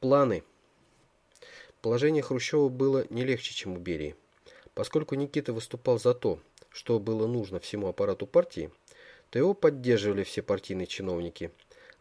Планы. Положение Хрущева было не легче, чем у Берии. Поскольку Никита выступал за то, что было нужно всему аппарату партии, то его поддерживали все партийные чиновники,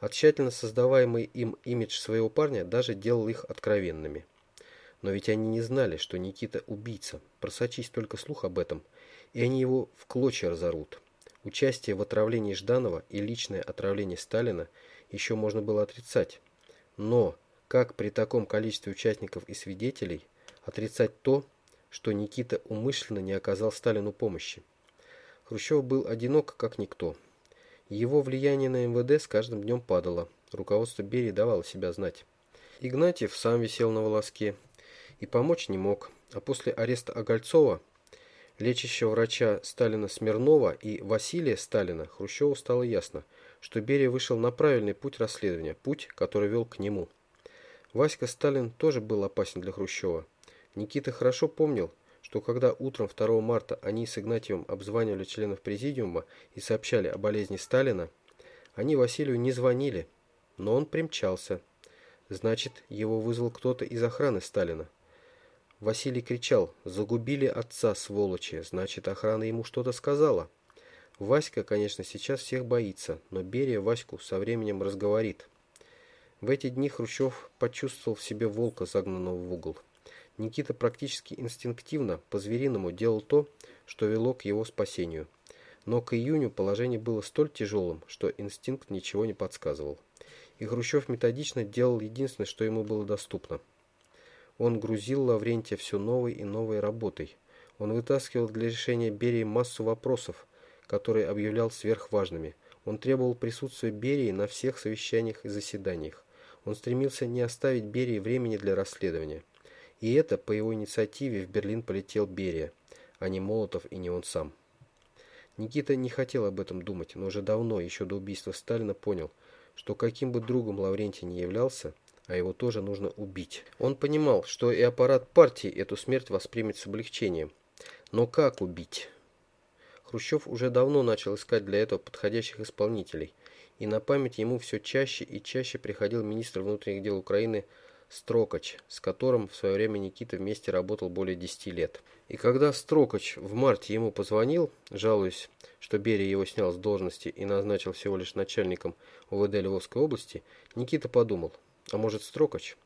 а тщательно создаваемый им имидж своего парня даже делал их откровенными. Но ведь они не знали, что Никита убийца, просочись только слух об этом, и они его в клочья разорвут. Участие в отравлении Жданова и личное отравление Сталина еще можно было отрицать. Но как при таком количестве участников и свидетелей отрицать то, что Никита умышленно не оказал Сталину помощи? Хрущев был одинок, как никто. Его влияние на МВД с каждым днем падало. Руководство Берии давало себя знать. Игнатьев сам висел на волоске и помочь не мог. А после ареста Огольцова, лечащего врача Сталина Смирнова и Василия Сталина, Хрущеву стало ясно, что Берия вышел на правильный путь расследования, путь, который вел к нему. Васька Сталин тоже был опасен для Хрущева. Никита хорошо помнил, что когда утром 2 марта они с Игнатьевым обзванивали членов президиума и сообщали о болезни Сталина, они Василию не звонили, но он примчался. Значит, его вызвал кто-то из охраны Сталина. Василий кричал «Загубили отца, сволочи!» Значит, охрана ему что-то сказала. Васька, конечно, сейчас всех боится, но Берия Ваську со временем разговорит. В эти дни Хрущев почувствовал в себе волка, загнанного в угол. Никита практически инстинктивно, по-звериному делал то, что вело к его спасению. Но к июню положение было столь тяжелым, что инстинкт ничего не подсказывал. И Хрущев методично делал единственное, что ему было доступно. Он грузил Лаврентия все новой и новой работой. Он вытаскивал для решения Берии массу вопросов, которые объявлял сверхважными. Он требовал присутствия Берии на всех совещаниях и заседаниях. Он стремился не оставить Берии времени для расследования. И это по его инициативе в Берлин полетел Берия, а не Молотов и не он сам. Никита не хотел об этом думать, но уже давно, еще до убийства Сталина, понял, что каким бы другом Лаврентий не являлся, а его тоже нужно убить. Он понимал, что и аппарат партии эту смерть воспримет с облегчением. Но как убить? Хрущев уже давно начал искать для этого подходящих исполнителей, и на память ему все чаще и чаще приходил министр внутренних дел Украины Строкач, с которым в свое время Никита вместе работал более 10 лет. И когда Строкач в марте ему позвонил, жалуясь, что Берия его снял с должности и назначил всего лишь начальником УВД Львовской области, Никита подумал, а может Строкач?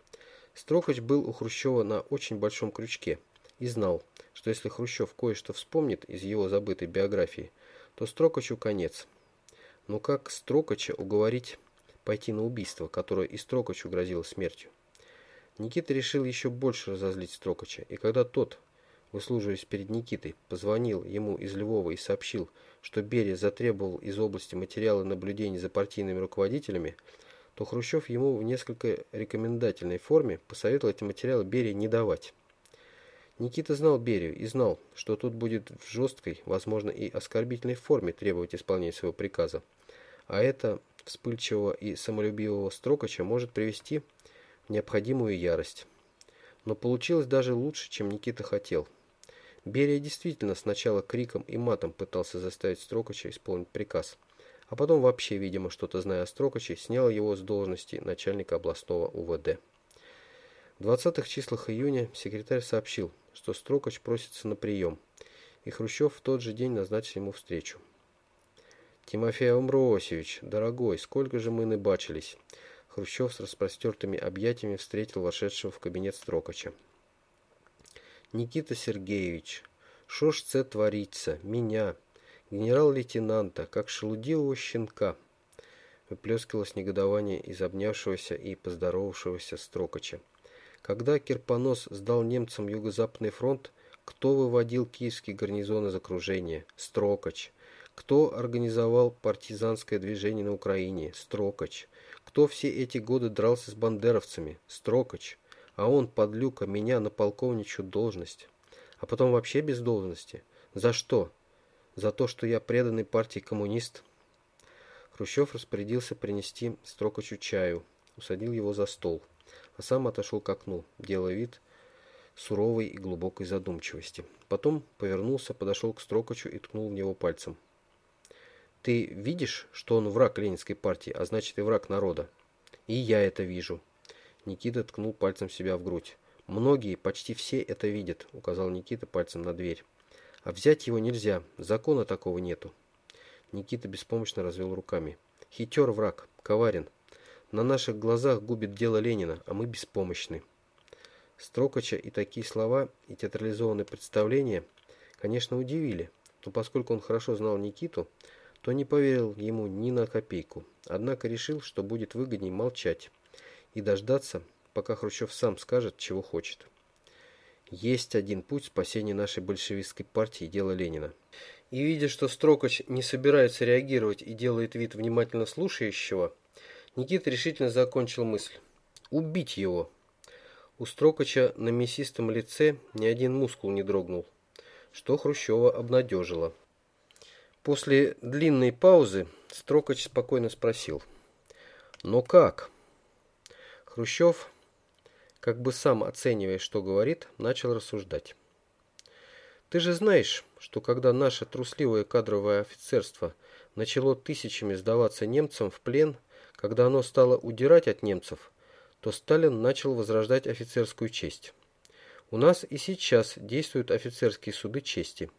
Строкач был у Хрущева на очень большом крючке и знал, что если Хрущев кое-что вспомнит из его забытой биографии, то Строкачу конец. Но как Строкача уговорить пойти на убийство, которое и Строкачу грозило смертью? Никита решил еще больше разозлить Строкача, и когда тот, выслуживаясь перед Никитой, позвонил ему из Львова и сообщил, что Берия затребовал из области материалы наблюдений за партийными руководителями, то Хрущев ему в несколько рекомендательной форме посоветовал эти материалы Берии не давать. Никита знал Берию и знал, что тут будет в жесткой, возможно и оскорбительной форме требовать исполнения своего приказа. А это вспыльчивого и самолюбивого Строкача может привести необходимую ярость. Но получилось даже лучше, чем Никита хотел. Берия действительно сначала криком и матом пытался заставить Строкача исполнить приказ, а потом вообще, видимо, что-то зная о Строкаче, снял его с должности начальника областного УВД. В 20-х числах июня секретарь сообщил, что Строкач просится на прием, и Хрущев в тот же день назначил ему встречу. «Тимофей Амбросевич, дорогой, сколько же мы набачились!» Хрущев с распростертыми объятиями встретил вошедшего в кабинет Строкача. «Никита Сергеевич, шо ж це творится? Меня, генерал-лейтенанта, как шелудивого щенка!» Выплескивалось негодование из обнявшегося и поздоровавшегося Строкача. Когда Кирпонос сдал немцам Юго-Западный фронт, кто выводил киевский гарнизон из окружения? Строкач. Кто организовал партизанское движение на Украине? Строкач. Кто все эти годы дрался с бандеровцами? Строкач. А он, подлюка, меня на полковничью должность. А потом вообще без должности. За что? За то, что я преданный партии коммунист? Хрущев распорядился принести Строкачу чаю, усадил его за стол, а сам отошел к окну, делая вид суровой и глубокой задумчивости. Потом повернулся, подошел к Строкачу и ткнул в него пальцем. Ты видишь, что он враг Ленинской партии, а значит и враг народа? И я это вижу. Никита ткнул пальцем себя в грудь. «Многие, почти все это видят», — указал Никита пальцем на дверь. «А взять его нельзя, закона такого нету». Никита беспомощно развел руками. «Хитер враг, коварен. На наших глазах губит дело Ленина, а мы беспомощны». Строкача и такие слова, и театрализованные представления, конечно, удивили, но поскольку он хорошо знал Никиту, то не поверил ему ни на копейку, однако решил, что будет выгодней молчать и дождаться, пока Хрущев сам скажет, чего хочет. Есть один путь спасения нашей большевистской партии, дело Ленина. И видя, что Строкач не собирается реагировать и делает вид внимательно слушающего, Никита решительно закончил мысль. Убить его. У Строкача на мясистом лице ни один мускул не дрогнул, что Хрущева обнадежило. После длинной паузы Строкач спокойно спросил. «Но как?» Хрущев, как бы сам оценивая, что говорит, начал рассуждать. «Ты же знаешь, что когда наше трусливое кадровое офицерство начало тысячами сдаваться немцам в плен, когда оно стало удирать от немцев, то Сталин начал возрождать офицерскую честь. У нас и сейчас действуют офицерские суды чести.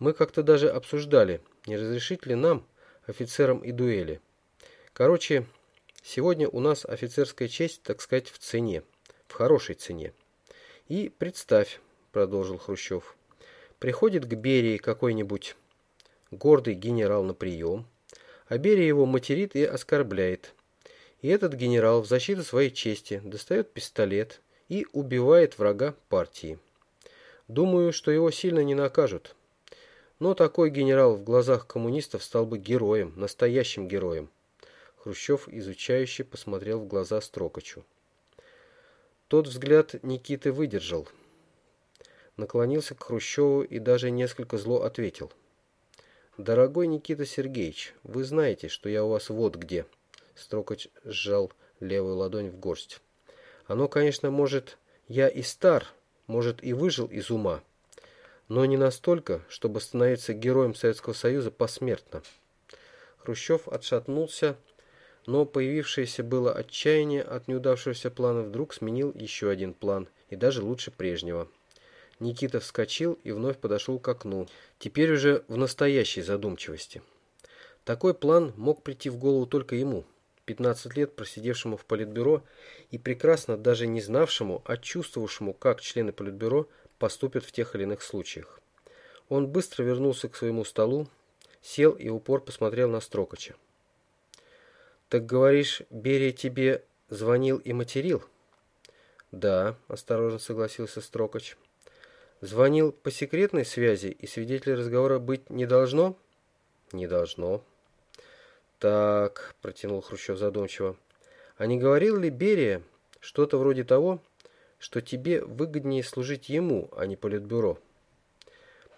Мы как-то даже обсуждали, не разрешить ли нам, офицерам и дуэли. Короче, Сегодня у нас офицерская честь, так сказать, в цене, в хорошей цене. И представь, продолжил Хрущев, приходит к Берии какой-нибудь гордый генерал на прием, а Берия его материт и оскорбляет. И этот генерал в защиту своей чести достает пистолет и убивает врага партии. Думаю, что его сильно не накажут. Но такой генерал в глазах коммунистов стал бы героем, настоящим героем. Хрущев изучающе посмотрел в глаза Строкачу. Тот взгляд Никиты выдержал. Наклонился к Хрущеву и даже несколько зло ответил. «Дорогой Никита Сергеевич, вы знаете, что я у вас вот где». Строкач сжал левую ладонь в горсть. «Оно, конечно, может, я и стар, может, и выжил из ума, но не настолько, чтобы становиться героем Советского Союза посмертно». Хрущев отшатнулся, но появившееся было отчаяние от неудавшегося плана вдруг сменил еще один план, и даже лучше прежнего. Никита вскочил и вновь подошел к окну, теперь уже в настоящей задумчивости. Такой план мог прийти в голову только ему, 15 лет просидевшему в политбюро и прекрасно даже не знавшему, а чувствовавшему, как члены политбюро поступят в тех или иных случаях. Он быстро вернулся к своему столу, сел и упор посмотрел на Строкача. Так говоришь, Берия тебе звонил и материл? Да, осторожно согласился Строкач. Звонил по секретной связи, и свидетелей разговора быть не должно? Не должно. Так, протянул Хрущев задумчиво. А не говорил ли Берия что-то вроде того, что тебе выгоднее служить ему, а не политбюро?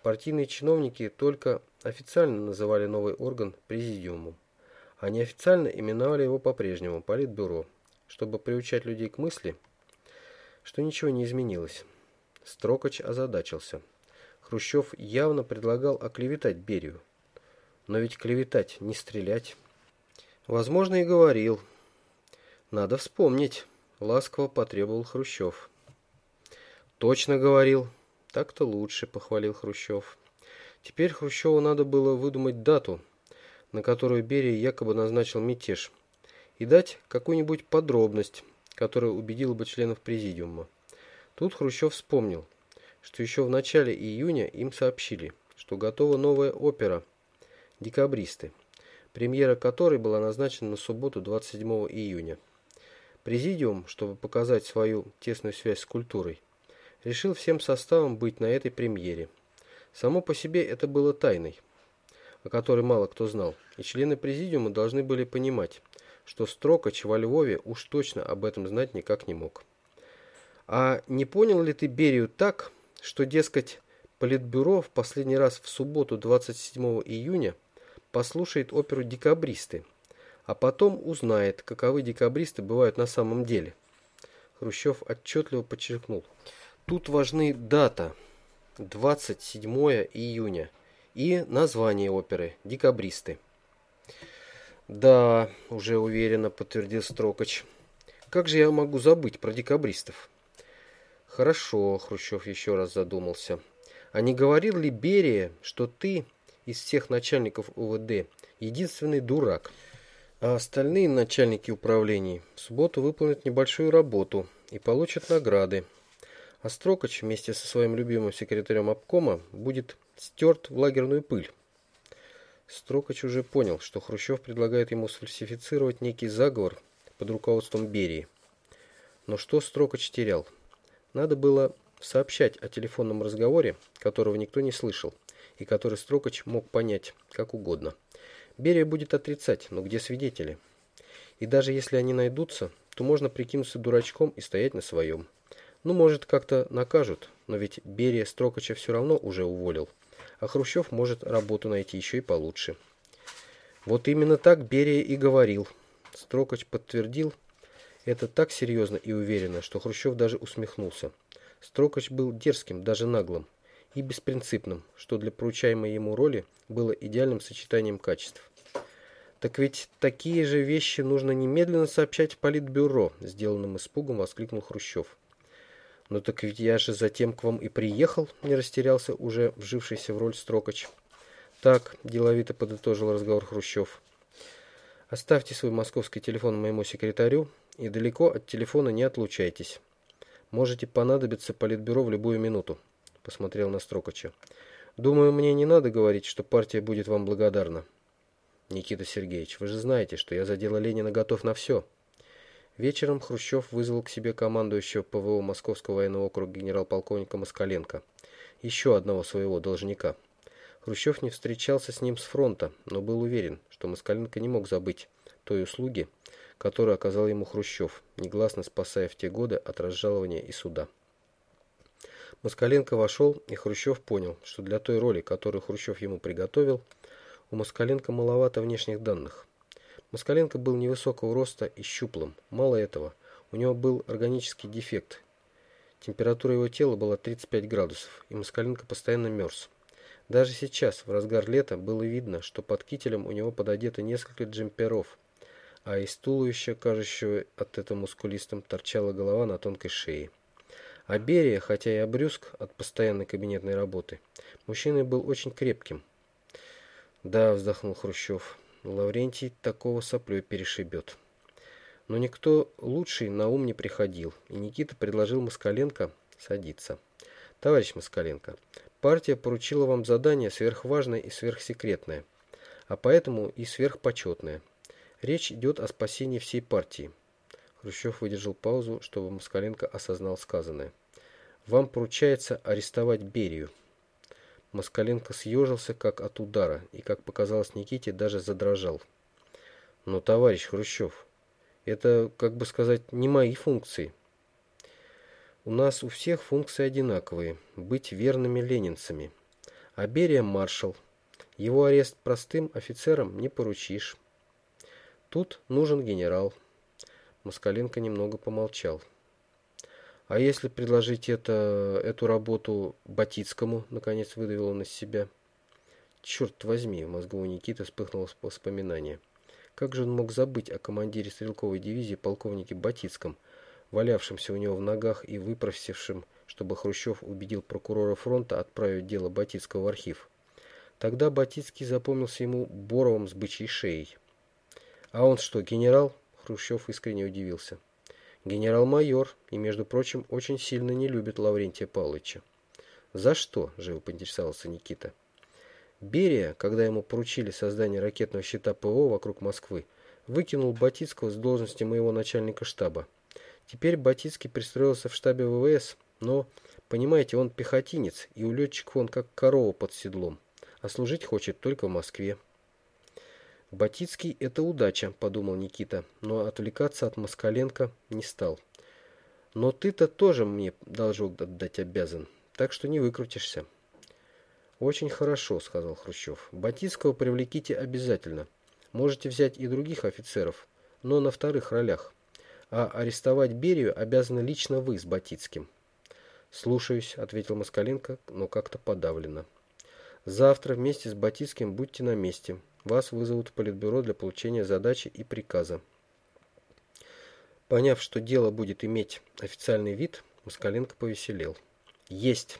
Партийные чиновники только официально называли новый орган президиумом. Они официально именовали его по-прежнему Политбюро, чтобы приучать людей к мысли, что ничего не изменилось. Строкач озадачился. Хрущев явно предлагал оклеветать Берию. Но ведь клеветать, не стрелять. Возможно, и говорил. Надо вспомнить. Ласково потребовал Хрущев. Точно говорил. Так-то лучше, похвалил Хрущев. Теперь Хрущеву надо было выдумать дату, на которую Берия якобы назначил мятеж, и дать какую-нибудь подробность, которая убедила бы членов президиума. Тут Хрущев вспомнил, что еще в начале июня им сообщили, что готова новая опера «Декабристы», премьера которой была назначена на субботу 27 июня. Президиум, чтобы показать свою тесную связь с культурой, решил всем составом быть на этой премьере. Само по себе это было тайной о которой мало кто знал, и члены президиума должны были понимать, что Строкач во Львове уж точно об этом знать никак не мог. А не понял ли ты Берию так, что, дескать, Политбюро в последний раз в субботу 27 июня послушает оперу «Декабристы», а потом узнает, каковы декабристы бывают на самом деле? Хрущев отчетливо подчеркнул. Тут важны дата, 27 июня – и название оперы «Декабристы». «Да», – уже уверенно подтвердил Строкач. как же я могу забыть про декабристов? Хорошо, Хрущев еще раз задумался. А не говорил ли Берия, что ты из всех начальников УВД единственный дурак? А остальные начальники управлений в субботу выполнят небольшую работу и получат награды. А Строкач вместе со своим любимым секретарем обкома будет стерт в лагерную пыль. Строкач уже понял, что Хрущев предлагает ему сфальсифицировать некий заговор под руководством Берии. Но что Строкач терял? Надо было сообщать о телефонном разговоре, которого никто не слышал, и который Строкач мог понять как угодно. Берия будет отрицать, но где свидетели? И даже если они найдутся, то можно прикинуться дурачком и стоять на своем. Ну, может, как-то накажут, но ведь Берия Строкача все равно уже уволил, а Хрущев может работу найти еще и получше. Вот именно так Берия и говорил. Строкач подтвердил это так серьезно и уверенно, что Хрущев даже усмехнулся. Строкач был дерзким, даже наглым и беспринципным, что для поручаемой ему роли было идеальным сочетанием качеств. «Так ведь такие же вещи нужно немедленно сообщать в политбюро», сделанным испугом воскликнул Хрущев. «Ну так ведь я же затем к вам и приехал», не растерялся уже вжившийся в роль Строкач. «Так», деловито подытожил разговор Хрущев. «Оставьте свой московский телефон моему секретарю, и далеко от телефона не отлучайтесь. Можете понадобиться политбюро в любую минуту, посмотрел на Строкача. Думаю, мне не надо говорить, что партия будет вам благодарна. Никита Сергеевич, вы же знаете, что я за дело Ленина готов на все. Вечером Хрущев вызвал к себе командующего ПВО Московского военного округа генерал-полковника Москаленко, еще одного своего должника. Хрущев не встречался с ним с фронта, но был уверен, что Москаленко не мог забыть той услуги, которую оказал ему Хрущев, негласно спасая в те годы от разжалования и суда. Москаленко вошел, и Хрущев понял, что для той роли, которую Хрущев ему приготовил, у Москаленко маловато внешних данных. Москаленко был невысокого роста и щуплым. Мало этого, у него был органический дефект. Температура его тела была 35 градусов, и Москаленко постоянно мерз. Даже сейчас, в разгар лета, было видно, что под кителем у него пододето несколько джемперов, а из туловища, кажущего от этого мускулистым, торчала голова на тонкой шее. А Берия, хотя и обрюзг от постоянной кабинетной работы, мужчиной был очень крепким. Да, вздохнул Хрущев, Лаврентий такого соплей перешибет. Но никто лучший на ум не приходил, и Никита предложил Москаленко садиться. Товарищ Москаленко, партия поручила вам задание сверхважное и сверхсекретное, а поэтому и сверхпочетное – Речь идет о спасении всей партии. Хрущев выдержал паузу, чтобы Москаленко осознал сказанное. Вам поручается арестовать Берию. Москаленко съежился как от удара и, как показалось Никите, даже задрожал. Но, товарищ Хрущев, это, как бы сказать, не мои функции. У нас у всех функции одинаковые – быть верными ленинцами. А Берия – маршал. Его арест простым офицерам не поручишь. Тут нужен генерал. Москаленко немного помолчал. А если предложить это, эту работу Батицкому, наконец выдавил он из себя. Черт возьми, в мозгу у Никиты вспыхнуло воспоминание. Как же он мог забыть о командире стрелковой дивизии полковнике Батицком, валявшемся у него в ногах и выпросившем, чтобы Хрущев убедил прокурора фронта отправить дело Батицкого в архив. Тогда Батицкий запомнился ему Боровым с бычьей шеей. А он что, генерал? Хрущев искренне удивился. Генерал-майор, и, между прочим, очень сильно не любит Лаврентия Павловича. За что? Живо поинтересовался Никита. Берия, когда ему поручили создание ракетного щита ПВО вокруг Москвы, выкинул Батицкого с должности моего начальника штаба. Теперь Батицкий пристроился в штабе ВВС, но, понимаете, он пехотинец, и у летчиков он как корова под седлом, а служить хочет только в Москве. Батицкий – это удача, подумал Никита, но отвлекаться от Москаленко не стал. Но ты-то тоже мне должок отдать обязан, так что не выкрутишься. Очень хорошо, сказал Хрущев. Батицкого привлеките обязательно. Можете взять и других офицеров, но на вторых ролях. А арестовать Берию обязаны лично вы с Батицким. Слушаюсь, ответил Москаленко, но как-то подавленно. Завтра вместе с Батицким будьте на месте. Вас вызовут в политбюро для получения задачи и приказа. Поняв, что дело будет иметь официальный вид, Москаленко повеселел. «Есть!»